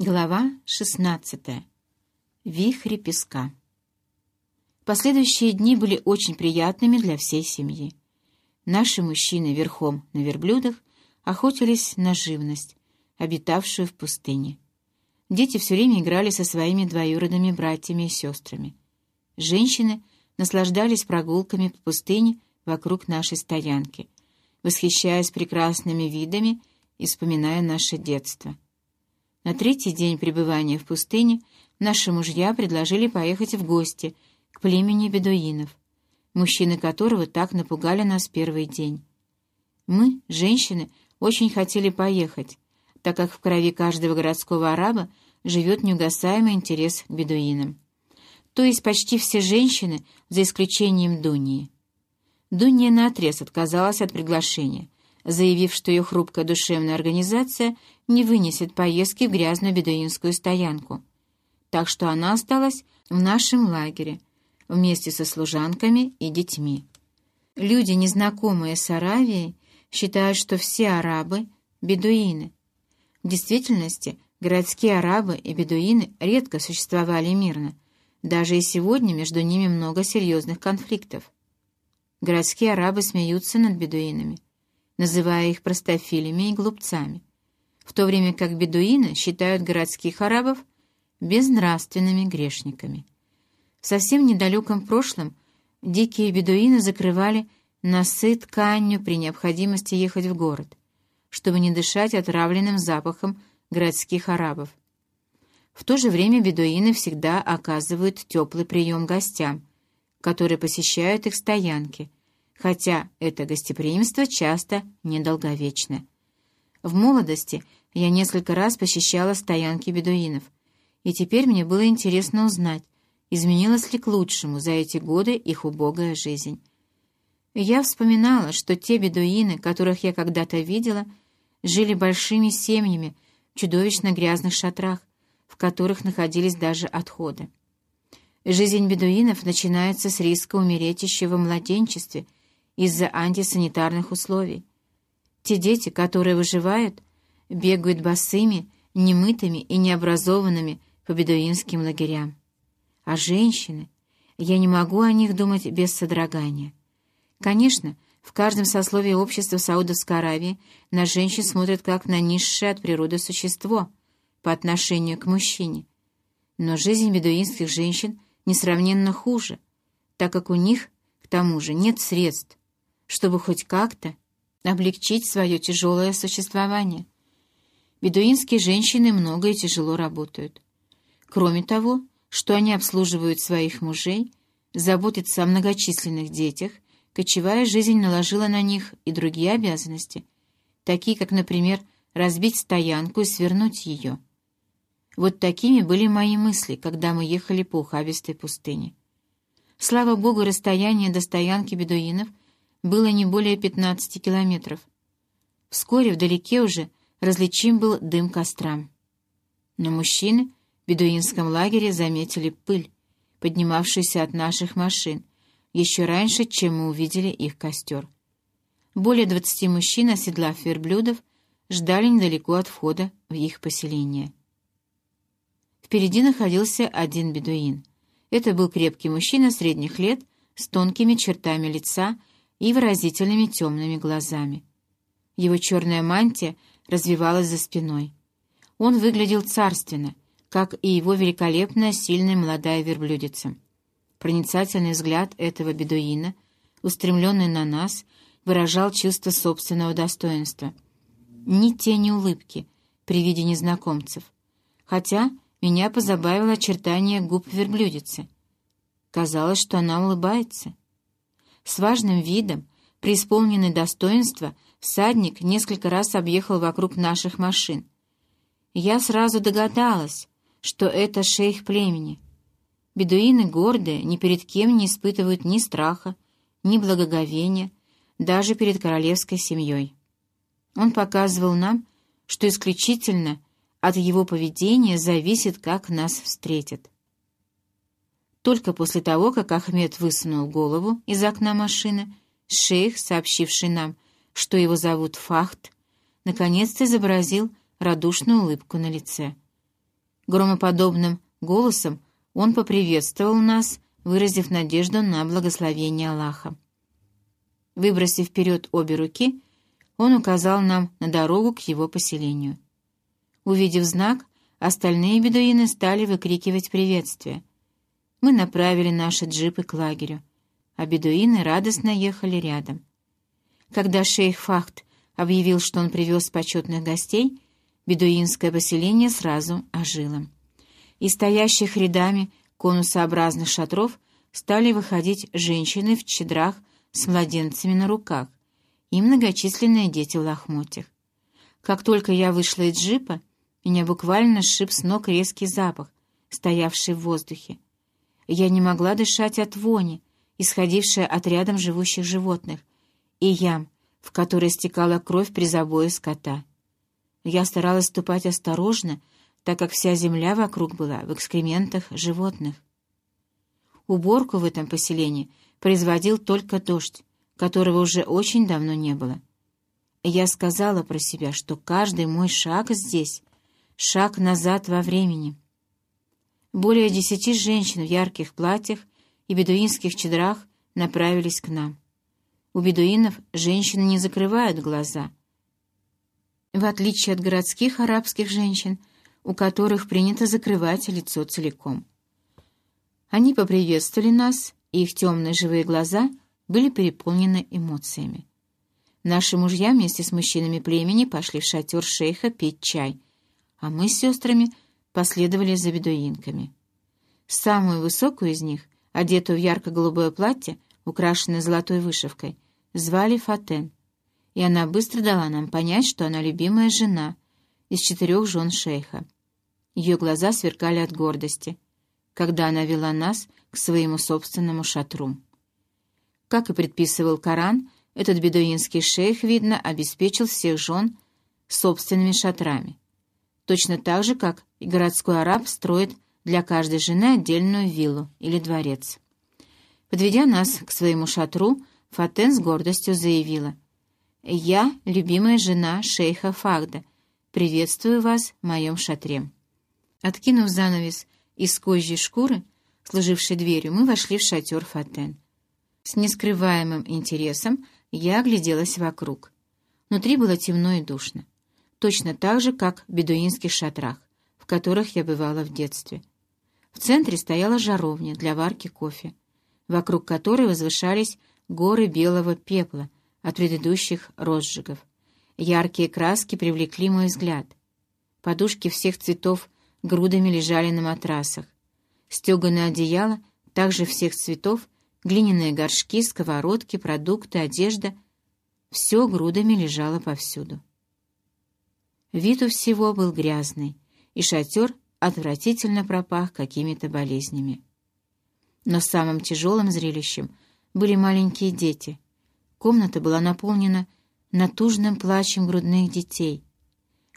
Глава 16. Вихри песка. Последующие дни были очень приятными для всей семьи. Наши мужчины верхом на верблюдах охотились на живность, обитавшую в пустыне. Дети все время играли со своими двоюродными братьями и сестрами. Женщины наслаждались прогулками по пустыне вокруг нашей стоянки, восхищаясь прекрасными видами и вспоминая наше детство — на третий день пребывания в пустыне наши мужья предложили поехать в гости к племени бедуинов, мужчины которого так напугали нас первый день. Мы, женщины, очень хотели поехать, так как в крови каждого городского араба живет неугасаемый интерес к бедуинам. То есть почти все женщины, за исключением Дунии. Дуния наотрез отказалась от приглашения — заявив, что ее хрупкая душевная организация не вынесет поездки в грязную бедуинскую стоянку. Так что она осталась в нашем лагере вместе со служанками и детьми. Люди, незнакомые с Аравией, считают, что все арабы — бедуины. В действительности, городские арабы и бедуины редко существовали мирно. Даже и сегодня между ними много серьезных конфликтов. Городские арабы смеются над бедуинами — называя их простофилями и глупцами, в то время как бедуины считают городских арабов безнравственными грешниками. В совсем недалеком прошлом дикие бедуины закрывали носы тканью при необходимости ехать в город, чтобы не дышать отравленным запахом городских арабов. В то же время бедуины всегда оказывают теплый прием гостям, которые посещают их стоянки – хотя это гостеприимство часто недолговечно. В молодости я несколько раз посещала стоянки бедуинов, и теперь мне было интересно узнать, изменилась ли к лучшему за эти годы их убогая жизнь. Я вспоминала, что те бедуины, которых я когда-то видела, жили большими семьями в чудовищно грязных шатрах, в которых находились даже отходы. Жизнь бедуинов начинается с риска умереть еще во младенчестве — из-за антисанитарных условий. Те дети, которые выживают, бегают босыми, немытыми и необразованными по бедуинским лагерям. А женщины... Я не могу о них думать без содрогания. Конечно, в каждом сословии общества Саудовской Аравии на женщин смотрят как на низшее от природы существо по отношению к мужчине. Но жизнь бедуинских женщин несравненно хуже, так как у них, к тому же, нет средств, чтобы хоть как-то облегчить свое тяжелое существование. Бедуинские женщины много и тяжело работают. Кроме того, что они обслуживают своих мужей, заботятся о многочисленных детях, кочевая жизнь наложила на них и другие обязанности, такие как, например, разбить стоянку и свернуть ее. Вот такими были мои мысли, когда мы ехали по ухабистой пустыне. Слава богу, расстояние до стоянки бедуинов было не более 15 километров. Вскоре вдалеке уже различим был дым костра. Но мужчины в бедуинском лагере заметили пыль, поднимавшуюся от наших машин, еще раньше, чем мы увидели их костер. Более двадцати мужчин, оседлав верблюдов, ждали недалеко от входа в их поселение. Впереди находился один бедуин. Это был крепкий мужчина средних лет с тонкими чертами лица и выразительными темными глазами. Его черная мантия развивалась за спиной. Он выглядел царственно, как и его великолепная, сильная молодая верблюдица. Проницательный взгляд этого бедуина, устремленный на нас, выражал чувство собственного достоинства. Ни тени улыбки при виде незнакомцев, хотя меня позабавило очертание губ верблюдицы. Казалось, что она улыбается. С важным видом, преисполненный достоинства, всадник несколько раз объехал вокруг наших машин. Я сразу догадалась, что это шейх племени. Бедуины гордые, ни перед кем не испытывают ни страха, ни благоговения, даже перед королевской семьей. Он показывал нам, что исключительно от его поведения зависит, как нас встретят. Только после того, как Ахмед высунул голову из окна машины, шейх, сообщивший нам, что его зовут Фахт, наконец-то изобразил радушную улыбку на лице. Громоподобным голосом он поприветствовал нас, выразив надежду на благословение Аллаха. Выбросив вперед обе руки, он указал нам на дорогу к его поселению. Увидев знак, остальные бедуины стали выкрикивать приветствие. Мы направили наши джипы к лагерю, а бедуины радостно ехали рядом. Когда шейх Фахт объявил, что он привез почетных гостей, бедуинское поселение сразу ожило. Из стоящих рядами конусообразных шатров стали выходить женщины в чедрах с младенцами на руках и многочисленные дети в лохмотьях. Как только я вышла из джипа, меня буквально сшиб с ног резкий запах, стоявший в воздухе. Я не могла дышать от вони, исходившей от рядом живущих животных, и ям, в которой стекала кровь при забое скота. Я старалась ступать осторожно, так как вся земля вокруг была в экскрементах животных. Уборку в этом поселении производил только дождь, которого уже очень давно не было. я сказала про себя, что каждый мой шаг здесь — шаг назад во времени. Более десяти женщин в ярких платьях и бедуинских чедрах направились к нам. У бедуинов женщины не закрывают глаза. В отличие от городских арабских женщин, у которых принято закрывать лицо целиком. Они поприветствовали нас, и их темные живые глаза были переполнены эмоциями. Наши мужья вместе с мужчинами племени пошли в шатер шейха пить чай, а мы с сестрами последовали за бедуинками. Самую высокую из них, одетую в ярко-голубое платье, украшенное золотой вышивкой, звали Фатен, и она быстро дала нам понять, что она любимая жена из четырех жен шейха. Ее глаза сверкали от гордости — когда она вела нас к своему собственному шатру. Как и предписывал Коран, этот бедуинский шейх, видно, обеспечил всех жен собственными шатрами. Точно так же, как и городской араб строит для каждой жены отдельную виллу или дворец. Подведя нас к своему шатру, Фатен с гордостью заявила, «Я, любимая жена шейха Фагда, приветствую вас в моем шатре». Откинув занавес из козьей шкуры, служившей дверью, мы вошли в шатер Фатен. С нескрываемым интересом я огляделась вокруг. Внутри было темно и душно. Точно так же, как в бедуинских шатрах, в которых я бывала в детстве. В центре стояла жаровня для варки кофе, вокруг которой возвышались горы белого пепла от предыдущих розжигов. Яркие краски привлекли мой взгляд. Подушки всех цветов грудами лежали на матрасах. Стеганое одеяло, также всех цветов, глиняные горшки, сковородки, продукты, одежда — все грудами лежало повсюду. Вид у всего был грязный, и шатер отвратительно пропах какими-то болезнями. Но самым тяжелым зрелищем были маленькие дети. Комната была наполнена натужным плачем грудных детей,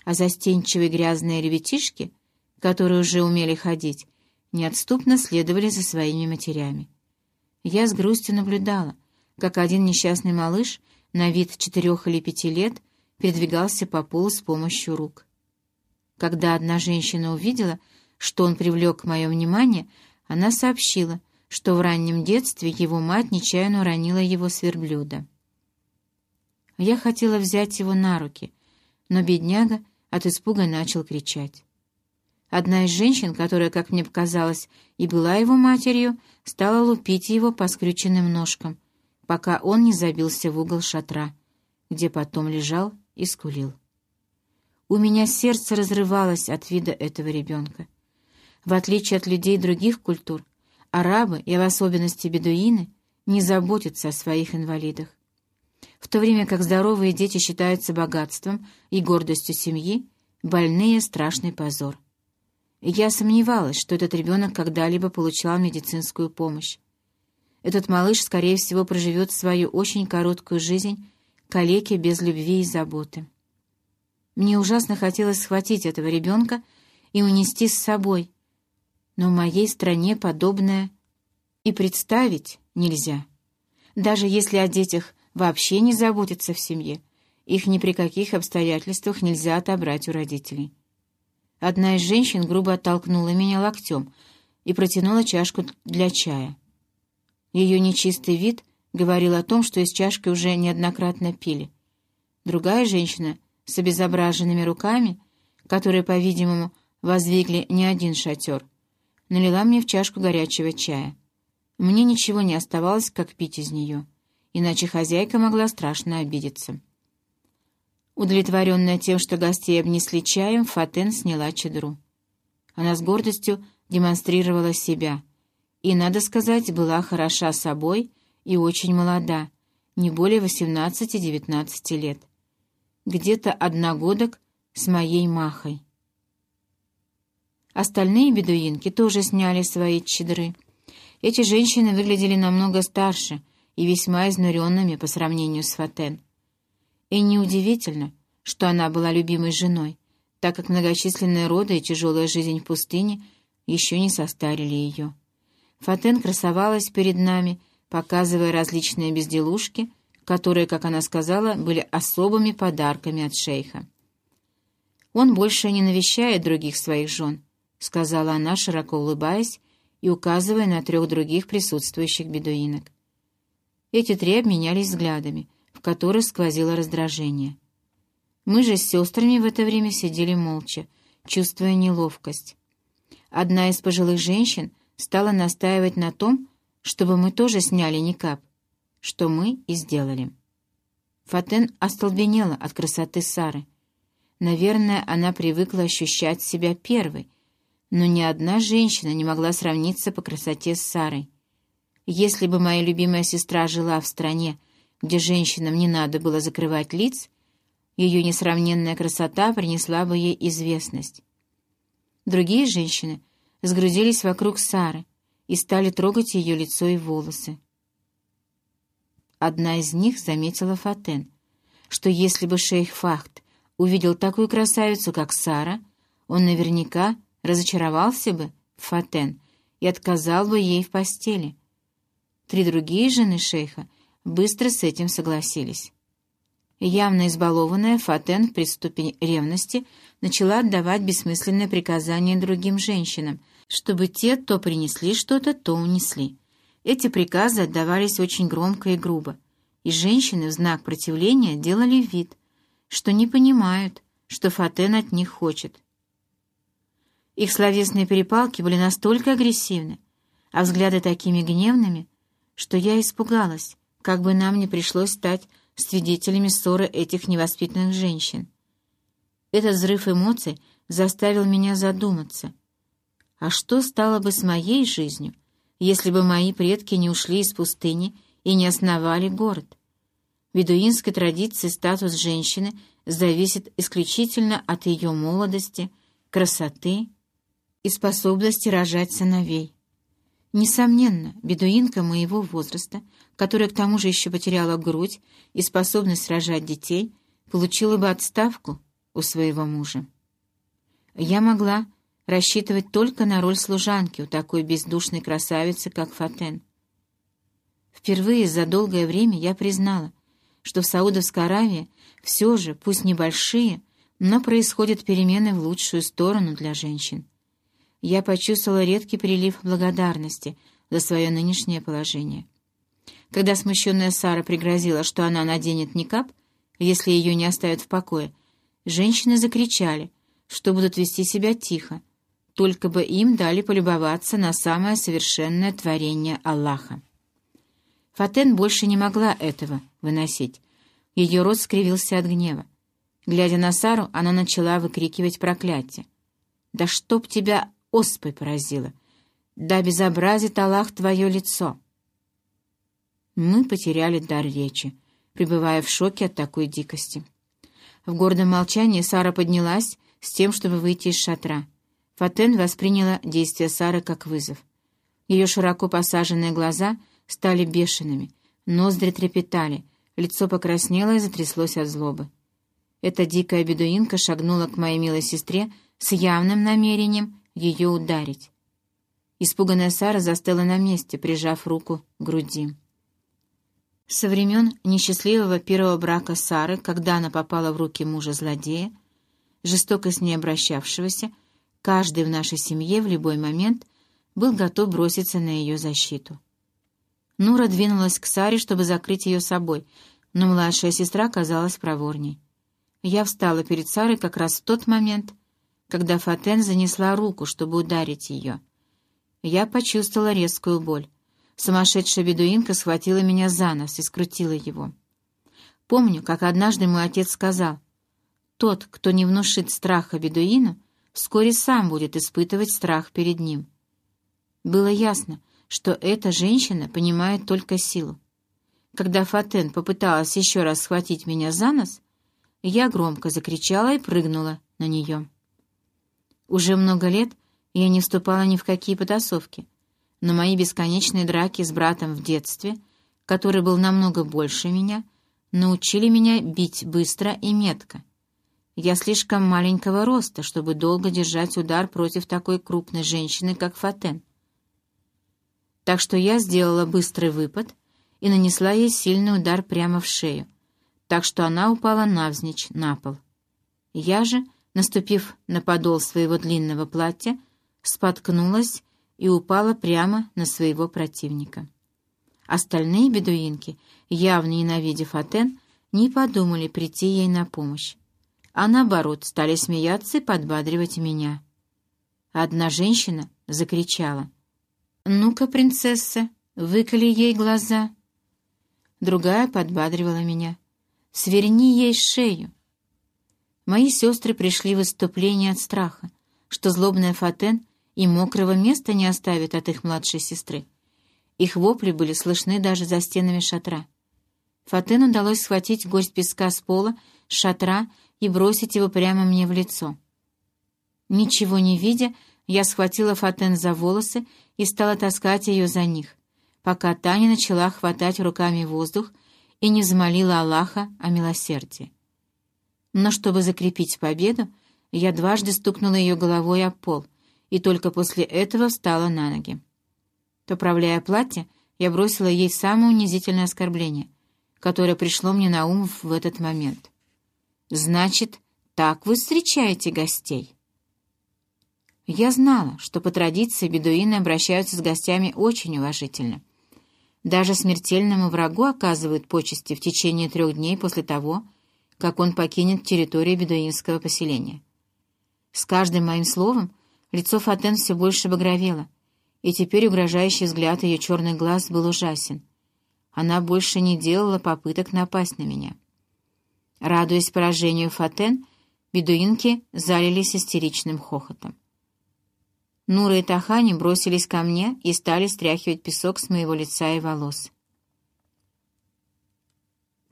а застенчивые грязные ребятишки — которые уже умели ходить, неотступно следовали за своими матерями. Я с грустью наблюдала, как один несчастный малыш на вид четырех или пяти лет передвигался по полу с помощью рук. Когда одна женщина увидела, что он привлек мое внимание, она сообщила, что в раннем детстве его мать нечаянно уронила его с верблюда. Я хотела взять его на руки, но бедняга от испуга начал кричать. Одна из женщин, которая, как мне показалось, и была его матерью, стала лупить его по скрюченным ножкам, пока он не забился в угол шатра, где потом лежал и скулил. У меня сердце разрывалось от вида этого ребенка. В отличие от людей других культур, арабы, и в особенности бедуины, не заботятся о своих инвалидах. В то время как здоровые дети считаются богатством и гордостью семьи, больные — страшный позор. Я сомневалась, что этот ребенок когда-либо получал медицинскую помощь. Этот малыш, скорее всего, проживет свою очень короткую жизнь калеки без любви и заботы. Мне ужасно хотелось схватить этого ребенка и унести с собой, но в моей стране подобное и представить нельзя. Даже если о детях вообще не заботятся в семье, их ни при каких обстоятельствах нельзя отобрать у родителей. Одна из женщин грубо оттолкнула меня локтем и протянула чашку для чая. Ее нечистый вид говорил о том, что из чашки уже неоднократно пили. Другая женщина с обезображенными руками, которые, по-видимому, воздвигли не один шатер, налила мне в чашку горячего чая. Мне ничего не оставалось, как пить из нее, иначе хозяйка могла страшно обидеться. Удовлетворенная тем, что гостей обнесли чаем, Фатен сняла чедру. Она с гордостью демонстрировала себя и, надо сказать, была хороша собой и очень молода, не более 18-19 лет. Где-то одногодок с моей махой. Остальные бедуинки тоже сняли свои чедры. Эти женщины выглядели намного старше и весьма изнуренными по сравнению с Фатен. И неудивительно, что она была любимой женой, так как многочисленные роды и тяжелая жизнь в пустыне еще не состарили ее. Фатен красовалась перед нами, показывая различные безделушки, которые, как она сказала, были особыми подарками от шейха. «Он больше не навещает других своих жен», — сказала она, широко улыбаясь и указывая на трех других присутствующих бедуинок. Эти три обменялись взглядами — в которых сквозило раздражение. Мы же с сестрами в это время сидели молча, чувствуя неловкость. Одна из пожилых женщин стала настаивать на том, чтобы мы тоже сняли никап, что мы и сделали. Фатен остолбенела от красоты Сары. Наверное, она привыкла ощущать себя первой, но ни одна женщина не могла сравниться по красоте с Сарой. Если бы моя любимая сестра жила в стране, где женщинам не надо было закрывать лиц, ее несравненная красота принесла бы ей известность. Другие женщины сгрудились вокруг Сары и стали трогать ее лицо и волосы. Одна из них заметила Фатен, что если бы шейх Фахт увидел такую красавицу, как Сара, он наверняка разочаровался бы Фатен и отказал бы ей в постели. Три другие жены шейха — быстро с этим согласились. Явно избалованная, Фатен в приступе ревности начала отдавать бессмысленные приказания другим женщинам, чтобы те то принесли что-то, то унесли. Эти приказы отдавались очень громко и грубо, и женщины в знак противления делали вид, что не понимают, что Фатен от них хочет. Их словесные перепалки были настолько агрессивны, а взгляды такими гневными, что я испугалась, как бы нам не пришлось стать свидетелями ссоры этих невоспитанных женщин. Этот взрыв эмоций заставил меня задуматься. А что стало бы с моей жизнью, если бы мои предки не ушли из пустыни и не основали город? В бедуинской традиции статус женщины зависит исключительно от ее молодости, красоты и способности рожать сыновей. Несомненно, бедуинка моего возраста, которая к тому же еще потеряла грудь и способность рожать детей, получила бы отставку у своего мужа. Я могла рассчитывать только на роль служанки у такой бездушной красавицы, как Фатен. Впервые за долгое время я признала, что в Саудовской Аравии все же, пусть небольшие, но происходят перемены в лучшую сторону для женщин я почувствовала редкий прилив благодарности за свое нынешнее положение. Когда смущенная Сара пригрозила, что она наденет никап, если ее не оставят в покое, женщины закричали, что будут вести себя тихо, только бы им дали полюбоваться на самое совершенное творение Аллаха. Фатен больше не могла этого выносить. Ее рот скривился от гнева. Глядя на Сару, она начала выкрикивать проклятие. «Да чтоб тебя оспой поразила. Да обезобразит Аллах твое лицо. Мы потеряли дар речи, пребывая в шоке от такой дикости. В гордом молчании Сара поднялась с тем, чтобы выйти из шатра. Фатен восприняла действия Сары как вызов. Ее широко посаженные глаза стали бешеными, ноздри трепетали, лицо покраснело и затряслось от злобы. Эта дикая бедуинка шагнула к моей милой сестре с явным намерением ее ударить. Испуганная Сара застыла на месте, прижав руку к груди. Со времен несчастливого первого брака Сары, когда она попала в руки мужа-злодея, жестоко с ней обращавшегося, Каждый в нашей семье в любой момент был готов броситься на ее защиту. Нура двинулась к Саре, чтобы закрыть ее собой, но младшая сестра казалась проворней. Я встала перед Сарой как раз в тот момент, когда Фатен занесла руку, чтобы ударить ее. Я почувствовала резкую боль. Сумасшедшая бедуинка схватила меня за нос и скрутила его. Помню, как однажды мой отец сказал, «Тот, кто не внушит страха бедуину, вскоре сам будет испытывать страх перед ним». Было ясно, что эта женщина понимает только силу. Когда Фатен попыталась еще раз схватить меня за нос, я громко закричала и прыгнула на нее. Уже много лет я не вступала ни в какие потасовки, но мои бесконечные драки с братом в детстве, который был намного больше меня, научили меня бить быстро и метко. Я слишком маленького роста, чтобы долго держать удар против такой крупной женщины, как Фатен. Так что я сделала быстрый выпад и нанесла ей сильный удар прямо в шею, так что она упала навзничь на пол. Я же, наступив на подол своего длинного платья, споткнулась и упала прямо на своего противника. Остальные бедуинки, явно ненавидев Атен, не подумали прийти ей на помощь, а наоборот стали смеяться и подбадривать меня. Одна женщина закричала. «Ну-ка, принцесса, выколи ей глаза!» Другая подбадривала меня. Сверни ей шею. Мои сестры пришли в выступление от страха, что злобная Фатен и мокрого места не оставит от их младшей сестры. Их вопли были слышны даже за стенами шатра. Фатен удалось схватить горсть песка с пола, с шатра и бросить его прямо мне в лицо. Ничего не видя, я схватила Фатен за волосы и стала таскать ее за них, пока та не начала хватать руками воздух и не взмолила Аллаха о милосердии. Но чтобы закрепить победу, я дважды стукнула ее головой о пол и только после этого встала на ноги. Поправляя платье, я бросила ей самое унизительное оскорбление, которое пришло мне на ум в этот момент. «Значит, так вы встречаете гостей?» Я знала, что по традиции бедуины обращаются с гостями очень уважительно — даже смертельному врагу оказывают почести в течение трех дней после того, как он покинет территорию бедуинского поселения. С каждым моим словом лицо Фатен все больше багровело, и теперь угрожающий взгляд ее черных глаз был ужасен. Она больше не делала попыток напасть на меня. Радуясь поражению Фатен, бедуинки залились истеричным хохотом. Нура и Тахани бросились ко мне и стали стряхивать песок с моего лица и волос.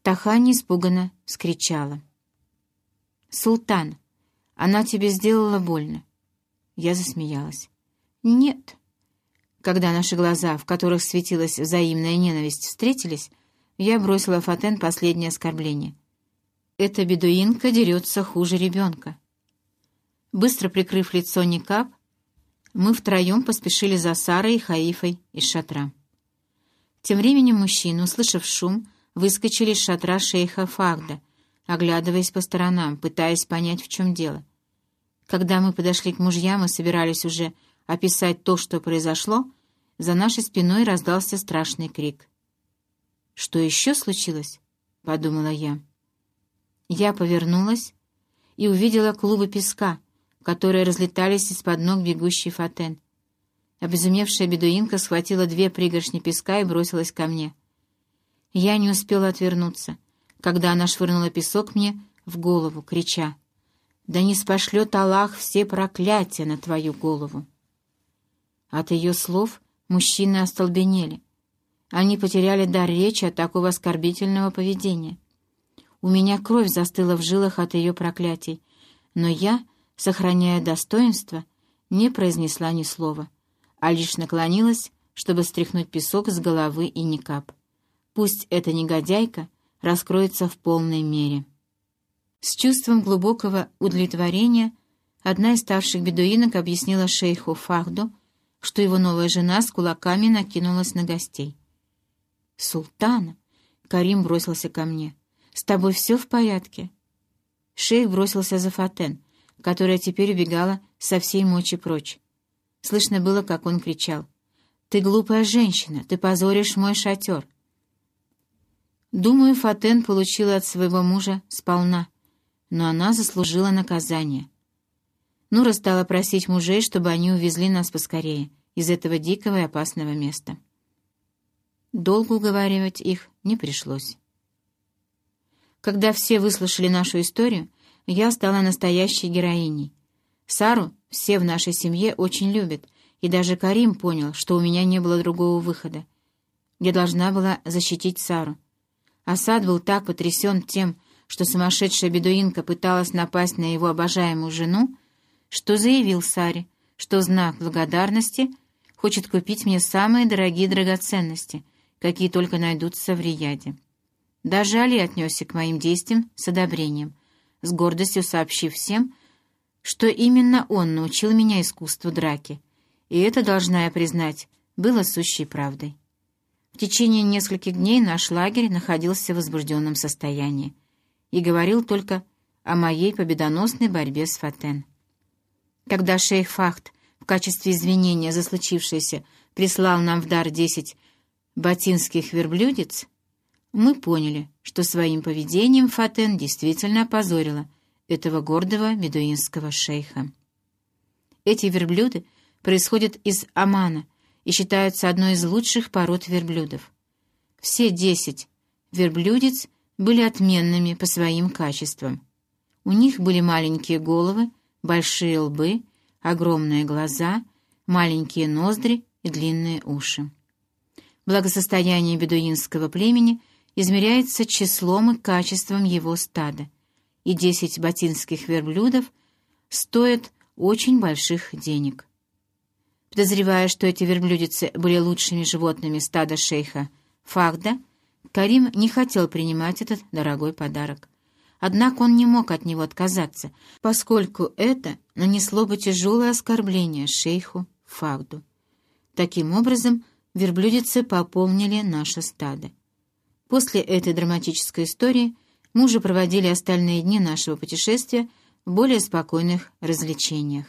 Тахани испуганно скричала. «Султан, она тебе сделала больно». Я засмеялась. «Нет». Когда наши глаза, в которых светилась взаимная ненависть, встретились, я бросила Фатен последнее оскорбление. «Эта бедуинка дерется хуже ребенка». Быстро прикрыв лицо Никап, мы втроем поспешили за Сарой и Хаифой из шатра. Тем временем мужчины, услышав шум, выскочили из шатра шейха Фагда, оглядываясь по сторонам, пытаясь понять, в чем дело. Когда мы подошли к мужьям и собирались уже описать то, что произошло, за нашей спиной раздался страшный крик. «Что еще случилось?» — подумала я. Я повернулась и увидела клубы песка — которые разлетались из-под ног бегущий Фатен. Обезумевшая бедуинка схватила две пригоршни песка и бросилась ко мне. Я не успела отвернуться, когда она швырнула песок мне в голову, крича «Да не спошлет Аллах все проклятия на твою голову!» От ее слов мужчины остолбенели. Они потеряли дар речи от такого оскорбительного поведения. У меня кровь застыла в жилах от ее проклятий, но я сохраняя достоинство, не произнесла ни слова, а лишь наклонилась, чтобы стряхнуть песок с головы и никап. Пусть эта негодяйка раскроется в полной мере. С чувством глубокого удовлетворения одна из старших бедуинок объяснила шейху Фахду, что его новая жена с кулаками накинулась на гостей. «Султана!» — Карим бросился ко мне. «С тобой все в порядке?» Шейх бросился за Фатен — которая теперь убегала со всей мочи прочь. Слышно было, как он кричал. «Ты глупая женщина, ты позоришь мой шатер!» Думаю, Фатен получила от своего мужа сполна, но она заслужила наказание. Нура стала просить мужей, чтобы они увезли нас поскорее из этого дикого и опасного места. Долго уговаривать их не пришлось. Когда все выслушали нашу историю, я стала настоящей героиней. Сару все в нашей семье очень любят, и даже Карим понял, что у меня не было другого выхода. Я должна была защитить Сару. Асад был так потрясен тем, что сумасшедшая бедуинка пыталась напасть на его обожаемую жену, что заявил Саре, что знак благодарности хочет купить мне самые дорогие драгоценности, какие только найдутся в Рияде. Даже Али отнесся к моим действиям с одобрением, с гордостью сообщив всем, что именно он научил меня искусству драки, и это, должна я признать, было сущей правдой. В течение нескольких дней наш лагерь находился в возбужденном состоянии и говорил только о моей победоносной борьбе с Фатен. Когда шейх Фахт в качестве извинения за случившееся прислал нам в дар десять батинских верблюдец, мы поняли, что своим поведением Фатен действительно опозорила этого гордого бедуинского шейха. Эти верблюды происходят из Амана и считаются одной из лучших пород верблюдов. Все десять верблюдец были отменными по своим качествам. У них были маленькие головы, большие лбы, огромные глаза, маленькие ноздри и длинные уши. Благосостояние бедуинского племени измеряется числом и качеством его стада, и десять батинских верблюдов стоят очень больших денег. Подозревая, что эти верблюдицы были лучшими животными стада шейха Фахда, Карим не хотел принимать этот дорогой подарок. Однако он не мог от него отказаться, поскольку это нанесло бы тяжелое оскорбление шейху Фахду. Таким образом, верблюдицы пополнили наше стадо. После этой драматической истории мы уже проводили остальные дни нашего путешествия в более спокойных развлечениях.